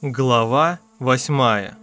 Глава восьмая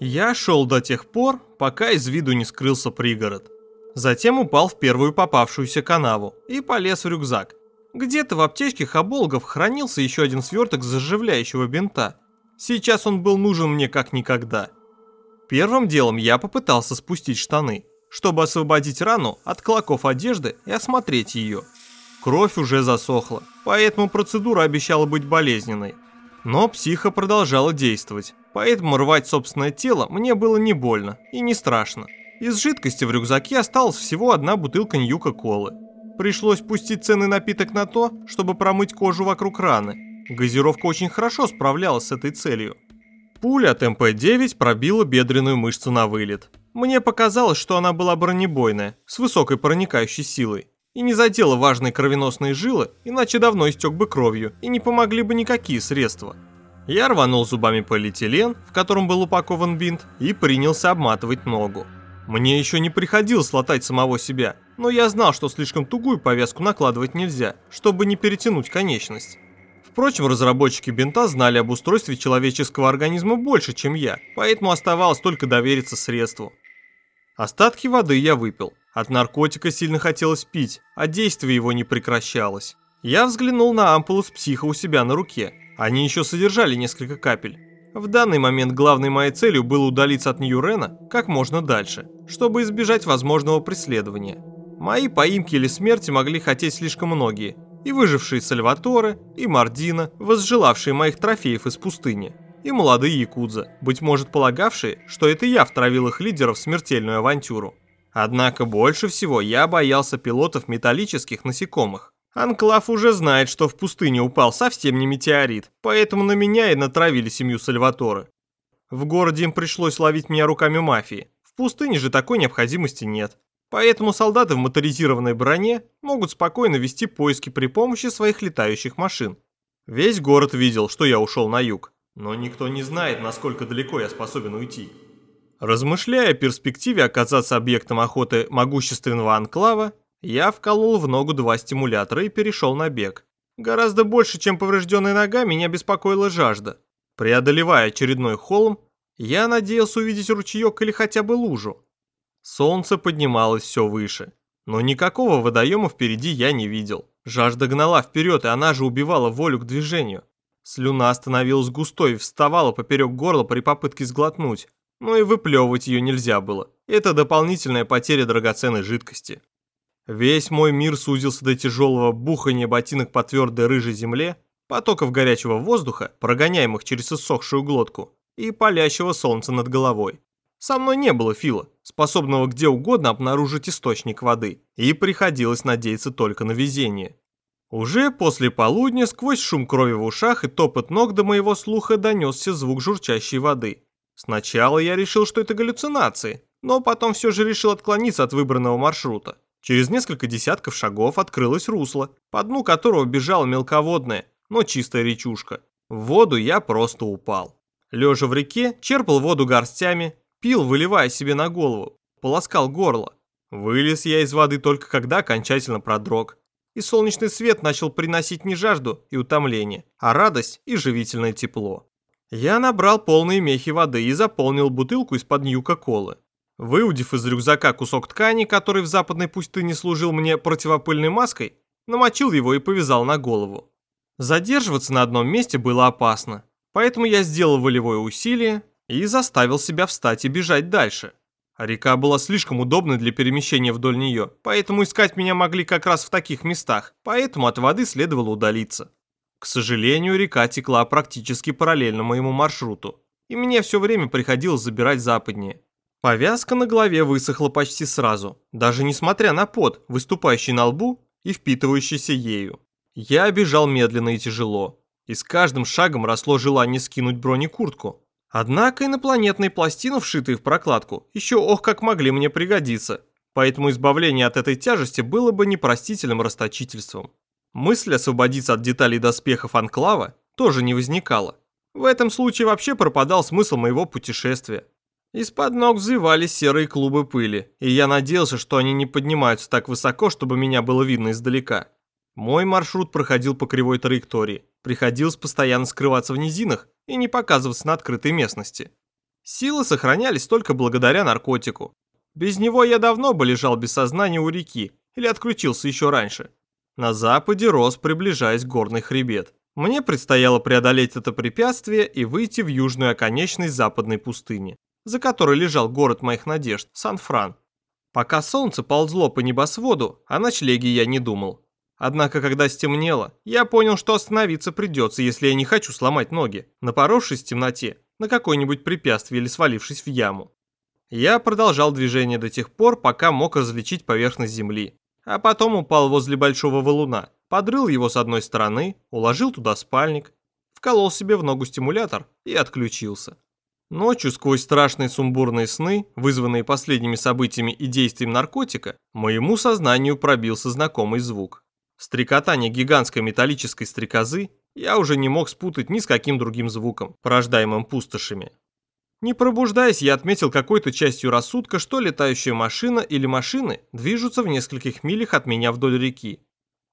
Я шел до тех пор, пока из виду не скрылся пригород. Затем упал в первую попавшуюся канаву и полез в рюкзак. Где-то в аптечке Хаболгов хранился еще один сверток заживляющего бинта. Сейчас он был нужен мне как никогда. Первым делом я попытался спустить штаны, чтобы освободить рану от клоков одежды и осмотреть ее. Кровь уже засохла, поэтому процедура обещала быть болезненной. Но психа продолжала действовать, поэтому рвать собственное тело мне было не больно и не страшно. Из жидкости в рюкзаке осталась всего одна бутылка Ньюка-колы. Пришлось пустить ценный напиток на то, чтобы промыть кожу вокруг раны. Газировка очень хорошо справлялась с этой целью. Пуля от МП-9 пробила бедренную мышцу на вылет. Мне показалось, что она была бронебойная, с высокой проникающей силой. И не задела важные кровеносные жилы, иначе давно истек бы кровью, и не помогли бы никакие средства. Я рванул зубами полиэтилен, в котором был упакован бинт, и принялся обматывать ногу. Мне еще не приходилось латать самого себя, но я знал, что слишком тугую повязку накладывать нельзя, чтобы не перетянуть конечность. Впрочем, разработчики бинта знали об устройстве человеческого организма больше, чем я, поэтому оставалось только довериться средству. Остатки воды я выпил. От наркотика сильно хотелось пить, а действие его не прекращалось. Я взглянул на ампулу с психа у себя на руке. Они еще содержали несколько капель. В данный момент главной моей целью было удалиться от Нью-Рена как можно дальше, чтобы избежать возможного преследования. Мои поимки или смерти могли хотеть слишком многие, и выжившие Сальваторе, и Мардина, возжелавшие моих трофеев из пустыни, и молодые якудза, быть может полагавшие, что это я втравил их лидеров в смертельную авантюру. Однако больше всего я боялся пилотов металлических насекомых. Анклав уже знает, что в пустыне упал совсем не метеорит, поэтому на меня и натравили семью Сальваторы. В городе им пришлось ловить меня руками мафии. В пустыне же такой необходимости нет. Поэтому солдаты в моторизированной броне могут спокойно вести поиски при помощи своих летающих машин. Весь город видел, что я ушел на юг. Но никто не знает, насколько далеко я способен уйти. Размышляя о перспективе оказаться объектом охоты могущественного анклава, я вколол в ногу два стимулятора и перешел на бег. Гораздо больше, чем поврежденная нога, меня беспокоила жажда. Преодолевая очередной холм, я надеялся увидеть ручеек или хотя бы лужу. Солнце поднималось все выше, но никакого водоема впереди я не видел. Жажда гнала вперед, и она же убивала волю к движению. Слюна становилась густой и вставала поперек горла при попытке сглотнуть, но и выплевывать ее нельзя было. Это дополнительная потеря драгоценной жидкости. Весь мой мир сузился до тяжелого бухания ботинок по твердой рыжей земле, потоков горячего воздуха, прогоняемых через иссохшую глотку, и палящего солнца над головой. Со мной не было Фила, способного где угодно обнаружить источник воды, и приходилось надеяться только на везение. Уже после полудня сквозь шум крови в ушах и топот ног до моего слуха донесся звук журчащей воды. Сначала я решил, что это галлюцинации, но потом все же решил отклониться от выбранного маршрута. Через несколько десятков шагов открылось русло, по дну которого бежала мелководная, но чистая речушка. В воду я просто упал. Лежа в реке, черпал воду горстями, пил, выливая себе на голову, полоскал горло. Вылез я из воды только когда окончательно продрог. И солнечный свет начал приносить не жажду и утомление, а радость и живительное тепло. Я набрал полные мехи воды и заполнил бутылку из-под ньюка-колы. Выудив из рюкзака кусок ткани, который в западной пустыне служил мне противопыльной маской, намочил его и повязал на голову. Задерживаться на одном месте было опасно, поэтому я сделал волевое усилие и заставил себя встать и бежать дальше. река была слишком удобной для перемещения вдоль нее, поэтому искать меня могли как раз в таких местах, поэтому от воды следовало удалиться. К сожалению, река текла практически параллельно моему маршруту, и мне все время приходилось забирать западнее. Повязка на голове высохла почти сразу, даже несмотря на пот, выступающий на лбу и впитывающийся ею. Я бежал медленно и тяжело, и с каждым шагом росло желание скинуть бронекуртку. Однако инопланетные пластины, вшитые в прокладку, еще ох как могли мне пригодиться, поэтому избавление от этой тяжести было бы непростительным расточительством. Мысль освободиться от деталей доспехов Анклава тоже не возникала. В этом случае вообще пропадал смысл моего путешествия. Из-под ног взвивались серые клубы пыли, и я надеялся, что они не поднимаются так высоко, чтобы меня было видно издалека. Мой маршрут проходил по кривой траектории. Приходилось постоянно скрываться в низинах и не показываться на открытой местности. Силы сохранялись только благодаря наркотику. Без него я давно бы лежал без сознания у реки или отключился еще раньше. На западе рос, приближаясь горный хребет. Мне предстояло преодолеть это препятствие и выйти в южную оконечность западной пустыни, за которой лежал город моих надежд, Сан-Фран. Пока солнце ползло по небосводу, о ночлеге я не думал. Однако, когда стемнело, я понял, что остановиться придется, если я не хочу сломать ноги, напоровшись в темноте на какое-нибудь препятствие или свалившись в яму. Я продолжал движение до тех пор, пока мог различить поверхность земли, а потом упал возле большого валуна, подрыл его с одной стороны, уложил туда спальник, вколол себе в ногу стимулятор и отключился. Ночью сквозь страшные сумбурные сны, вызванные последними событиями и действием наркотика, моему сознанию пробился знакомый звук. Стрекотание гигантской металлической стрекозы я уже не мог спутать ни с каким другим звуком, порождаемым пустошами. Не пробуждаясь, я отметил какой-то частью рассудка, что летающая машина или машины движутся в нескольких милях от меня вдоль реки.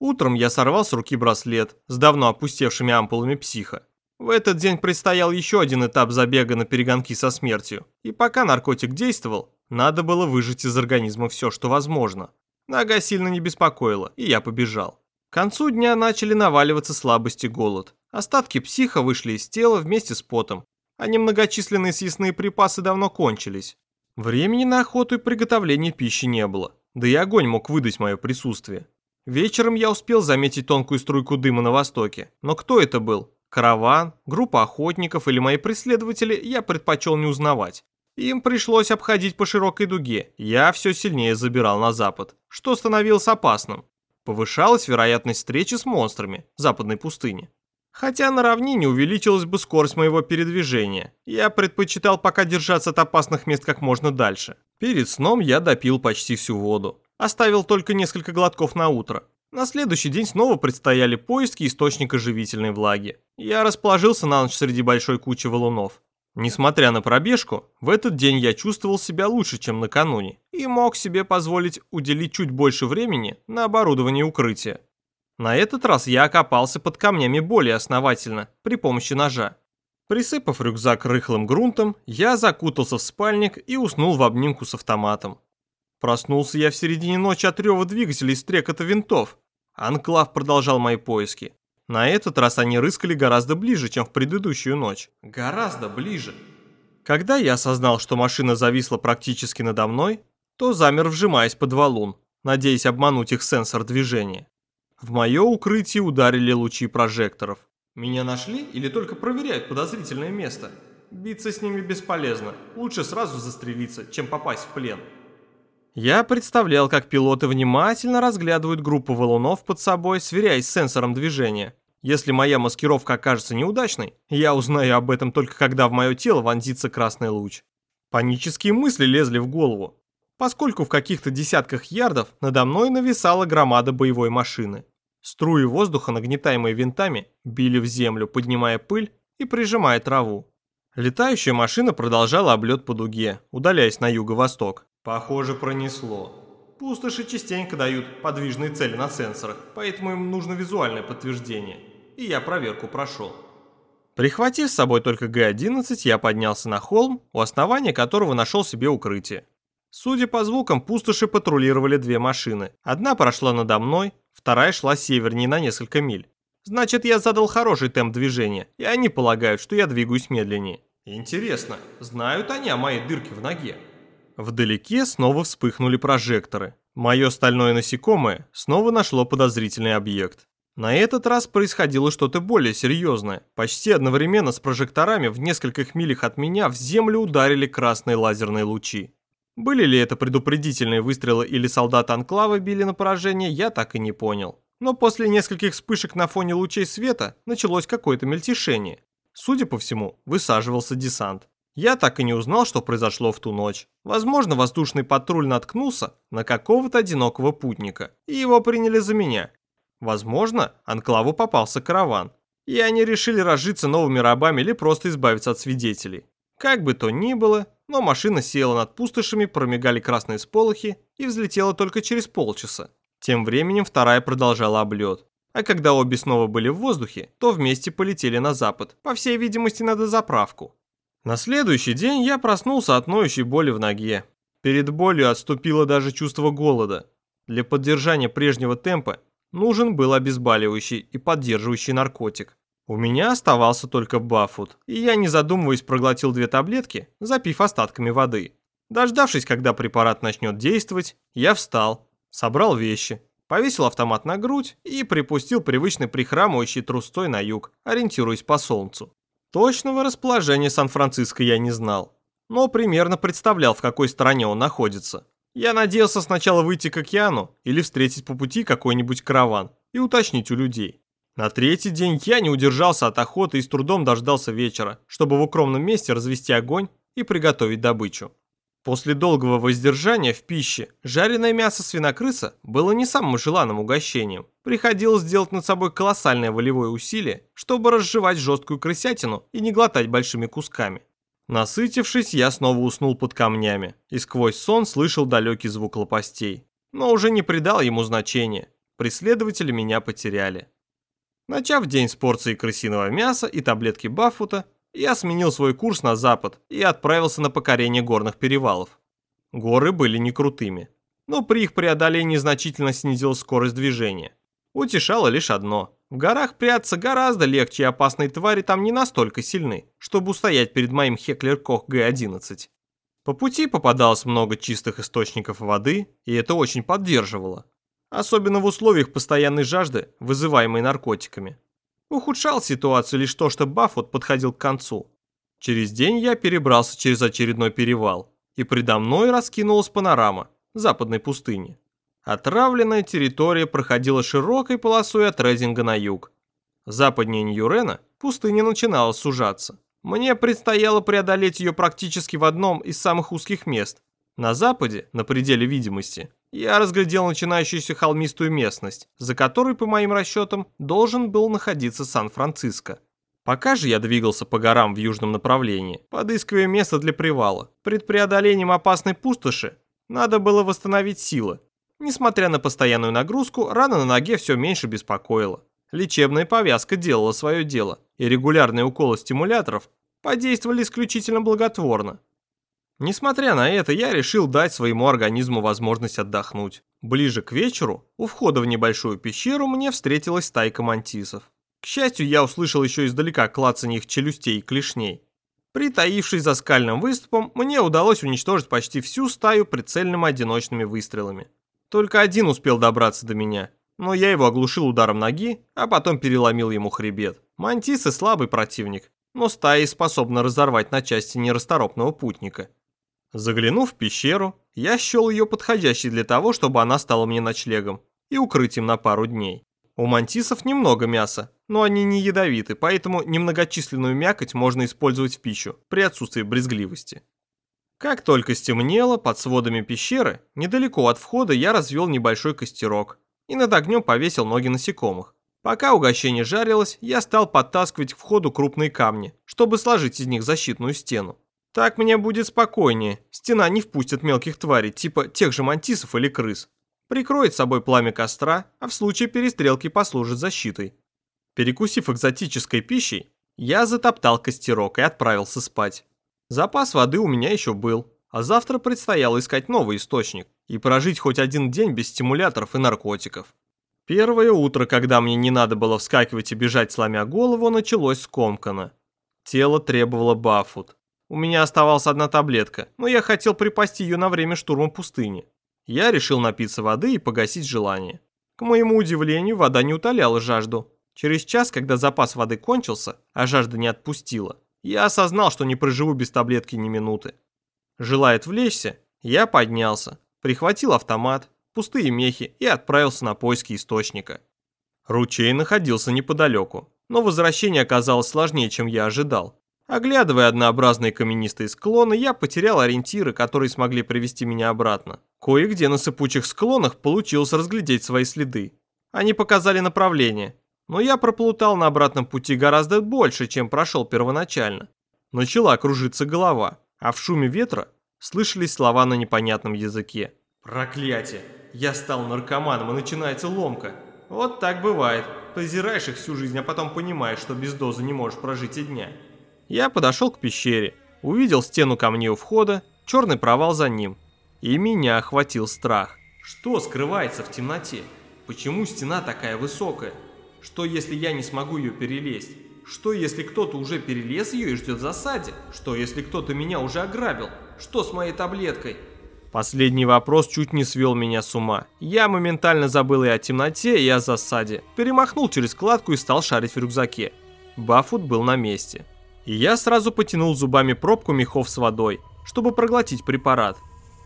Утром я сорвал с руки браслет с давно опустевшими ампулами психа. В этот день предстоял еще один этап забега на перегонки со смертью, и пока наркотик действовал, надо было выжать из организма все, что возможно. Нога сильно не беспокоила, и я побежал. К концу дня начали наваливаться слабость и голод. Остатки психа вышли из тела вместе с потом, а немногочисленные съестные припасы давно кончились. Времени на охоту и приготовление пищи не было, да и огонь мог выдать мое присутствие. Вечером я успел заметить тонкую струйку дыма на востоке, но кто это был? Караван, группа охотников или мои преследователи я предпочел не узнавать. Им пришлось обходить по широкой дуге, я все сильнее забирал на запад, что становилось опасным. Повышалась вероятность встречи с монстрами в западной пустыне. Хотя на равнине увеличилась бы скорость моего передвижения, я предпочитал пока держаться от опасных мест как можно дальше. Перед сном я допил почти всю воду. Оставил только несколько глотков на утро. На следующий день снова предстояли поиски источника живительной влаги. Я расположился на ночь среди большой кучи валунов. Несмотря на пробежку, в этот день я чувствовал себя лучше, чем накануне, и мог себе позволить уделить чуть больше времени на оборудование укрытия. На этот раз я окопался под камнями более основательно, при помощи ножа. Присыпав рюкзак рыхлым грунтом, я закутался в спальник и уснул в обнимку с автоматом. Проснулся я в середине ночи от рева двигателей и стрекота винтов. Анклав продолжал мои поиски. На этот раз они рыскали гораздо ближе, чем в предыдущую ночь. Гораздо ближе. Когда я осознал, что машина зависла практически надо мной, то замер, вжимаясь под валун, надеясь обмануть их сенсор движения. В мое укрытие ударили лучи прожекторов. Меня нашли или только проверяют подозрительное место? Биться с ними бесполезно. Лучше сразу застрелиться, чем попасть в плен. Я представлял, как пилоты внимательно разглядывают группу валунов под собой, сверяясь с сенсором движения. Если моя маскировка окажется неудачной, я узнаю об этом только когда в мое тело вонзится красный луч. Панические мысли лезли в голову, поскольку в каких-то десятках ярдов надо мной нависала громада боевой машины. Струи воздуха, нагнетаемые винтами, били в землю, поднимая пыль и прижимая траву. Летающая машина продолжала облет по дуге, удаляясь на юго-восток. Похоже, пронесло. Пустоши частенько дают подвижные цели на сенсорах, поэтому им нужно визуальное подтверждение. И я проверку прошел. Прихватив с собой только Г-11, я поднялся на холм, у основания которого нашел себе укрытие. Судя по звукам, пустоши патрулировали две машины. Одна прошла надо мной, вторая шла севернее на несколько миль. Значит, я задал хороший темп движения, и они полагают, что я двигаюсь медленнее. Интересно, знают они о моей дырке в ноге? Вдалеке снова вспыхнули прожекторы. Мое стальное насекомое снова нашло подозрительный объект. На этот раз происходило что-то более серьезное. Почти одновременно с прожекторами в нескольких милях от меня в землю ударили красные лазерные лучи. Были ли это предупредительные выстрелы или солдаты Анклава били на поражение, я так и не понял. Но после нескольких вспышек на фоне лучей света началось какое-то мельтешение. Судя по всему, высаживался десант. Я так и не узнал, что произошло в ту ночь. Возможно, воздушный патруль наткнулся на какого-то одинокого путника, и его приняли за меня. Возможно, Анклаву попался караван, и они решили разжиться новыми рабами или просто избавиться от свидетелей. Как бы то ни было, но машина села над пустошами, промигали красные сполохи и взлетела только через полчаса. Тем временем вторая продолжала облет. А когда обе снова были в воздухе, то вместе полетели на запад, по всей видимости на дозаправку. На следующий день я проснулся от ноющей боли в ноге. Перед болью отступило даже чувство голода. Для поддержания прежнего темпа нужен был обезболивающий и поддерживающий наркотик. У меня оставался только бафут, и я, не задумываясь, проглотил две таблетки, запив остатками воды. Дождавшись, когда препарат начнет действовать, я встал, собрал вещи, повесил автомат на грудь и припустил привычный прихрамывающий трустой на юг, ориентируясь по солнцу. Точного расположения Сан-Франциско я не знал, но примерно представлял, в какой стороне он находится. Я надеялся сначала выйти к океану или встретить по пути какой-нибудь караван и уточнить у людей. На третий день я не удержался от охоты и с трудом дождался вечера, чтобы в укромном месте развести огонь и приготовить добычу. После долгого воздержания в пище жареное мясо свинокрыса было не самым желанным угощением. Приходилось делать над собой колоссальное волевое усилие, чтобы разжевать жесткую крысятину и не глотать большими кусками. Насытившись, я снова уснул под камнями и сквозь сон слышал далекий звук лопастей. Но уже не придал ему значения. Преследователи меня потеряли. Начав день с порции крысиного мяса и таблетки Баффута, я сменил свой курс на запад и отправился на покорение горных перевалов. Горы были не крутыми, но при их преодолении значительно снизил скорость движения. Утешало лишь одно. В горах прятаться гораздо легче, и опасные твари там не настолько сильны, чтобы устоять перед моим Хеклер Кох Г-11. По пути попадалось много чистых источников воды, и это очень поддерживало особенно в условиях постоянной жажды, вызываемой наркотиками. Ухудшал ситуацию лишь то, что Баффот подходил к концу. Через день я перебрался через очередной перевал, и предо мной раскинулась панорама западной пустыни. Отравленная территория проходила широкой полосой от Рейдинга на юг. Западнее Ньюрена пустыня начинала сужаться. Мне предстояло преодолеть ее практически в одном из самых узких мест. На западе, на пределе видимости, я разглядел начинающуюся холмистую местность, за которой, по моим расчетам, должен был находиться Сан-Франциско. Пока же я двигался по горам в южном направлении, подыскивая место для привала. Пред преодолением опасной пустоши надо было восстановить силы. Несмотря на постоянную нагрузку, рана на ноге все меньше беспокоила. Лечебная повязка делала свое дело, и регулярные уколы стимуляторов подействовали исключительно благотворно. Несмотря на это, я решил дать своему организму возможность отдохнуть. Ближе к вечеру, у входа в небольшую пещеру, мне встретилась стайка мантисов. К счастью, я услышал еще издалека клацанье их челюстей и клешней. Притаившись за скальным выступом, мне удалось уничтожить почти всю стаю прицельными одиночными выстрелами. Только один успел добраться до меня, но я его оглушил ударом ноги, а потом переломил ему хребет. Мантисы слабый противник, но стая способна разорвать на части нерасторопного путника. Заглянув в пещеру, я счел ее подходящей для того, чтобы она стала мне ночлегом и укрытием на пару дней. У мантисов немного мяса, но они не ядовиты, поэтому немногочисленную мякоть можно использовать в пищу при отсутствии брезгливости. Как только стемнело, под сводами пещеры, недалеко от входа я развел небольшой костерок и над огнем повесил ноги насекомых. Пока угощение жарилось, я стал подтаскивать к входу крупные камни, чтобы сложить из них защитную стену. Так мне будет спокойнее. Стена не впустит мелких тварей, типа тех же мантисов или крыс. Прикроет собой пламя костра, а в случае перестрелки послужит защитой. Перекусив экзотической пищей, я затоптал костерок и отправился спать. Запас воды у меня еще был, а завтра предстояло искать новый источник и прожить хоть один день без стимуляторов и наркотиков. Первое утро, когда мне не надо было вскакивать и бежать, сломя голову, началось скомканно. Тело требовало бафут. У меня оставалась одна таблетка, но я хотел припасти ее на время штурма пустыни. Я решил напиться воды и погасить желание. К моему удивлению, вода не утоляла жажду. Через час, когда запас воды кончился, а жажда не отпустила, я осознал, что не проживу без таблетки ни минуты. Желая отвлечься, я поднялся, прихватил автомат, пустые мехи и отправился на поиски источника. Ручей находился неподалеку, но возвращение оказалось сложнее, чем я ожидал. Оглядывая однообразные каменистые склоны, я потерял ориентиры, которые смогли привести меня обратно. Кое-где на сыпучих склонах получилось разглядеть свои следы. Они показали направление, но я проплутал на обратном пути гораздо больше, чем прошел первоначально. Начала кружиться голова, а в шуме ветра слышались слова на непонятном языке. «Проклятие! Я стал наркоманом и начинается ломка. Вот так бывает. Позираешь их всю жизнь, а потом понимаешь, что без дозы не можешь прожить и дня. Я подошел к пещере, увидел стену камней у входа, черный провал за ним. И меня охватил страх. Что скрывается в темноте? Почему стена такая высокая? Что если я не смогу ее перелезть? Что если кто-то уже перелез ее и ждет в засаде? Что если кто-то меня уже ограбил? Что с моей таблеткой? Последний вопрос чуть не свел меня с ума. Я моментально забыл и о темноте, и о засаде. Перемахнул через кладку и стал шарить в рюкзаке. Бафут был на месте. И я сразу потянул зубами пробку мехов с водой, чтобы проглотить препарат.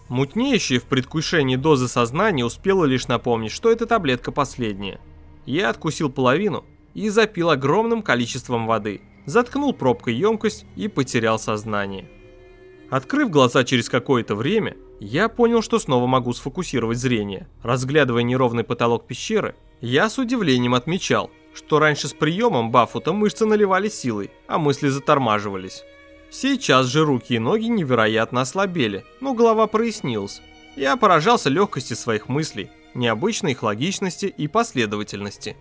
Мутнеющая в предвкушении дозы сознания успела лишь напомнить, что эта таблетка последняя. Я откусил половину и запил огромным количеством воды, заткнул пробкой емкость и потерял сознание. Открыв глаза через какое-то время, я понял, что снова могу сфокусировать зрение. Разглядывая неровный потолок пещеры, я с удивлением отмечал, что раньше с приемом бафута мышцы наливали силой, а мысли затормаживались. Сейчас же руки и ноги невероятно ослабели, но голова прояснилась. Я поражался легкости своих мыслей, необычной их логичности и последовательности.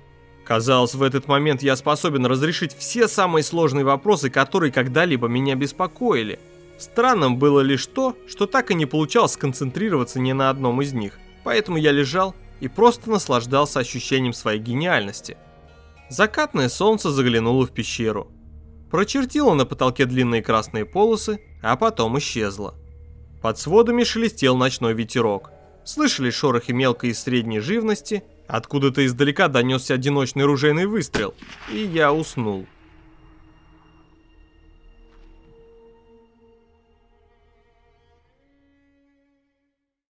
Казалось, в этот момент я способен разрешить все самые сложные вопросы, которые когда-либо меня беспокоили. Странным было лишь то, что так и не получалось сконцентрироваться ни на одном из них, поэтому я лежал и просто наслаждался ощущением своей гениальности. Закатное солнце заглянуло в пещеру. Прочертило на потолке длинные красные полосы, а потом исчезло. Под сводами шелестел ночной ветерок. Слышали шорохи мелкой и средней живности, откуда-то издалека донесся одиночный ружейный выстрел, и я уснул.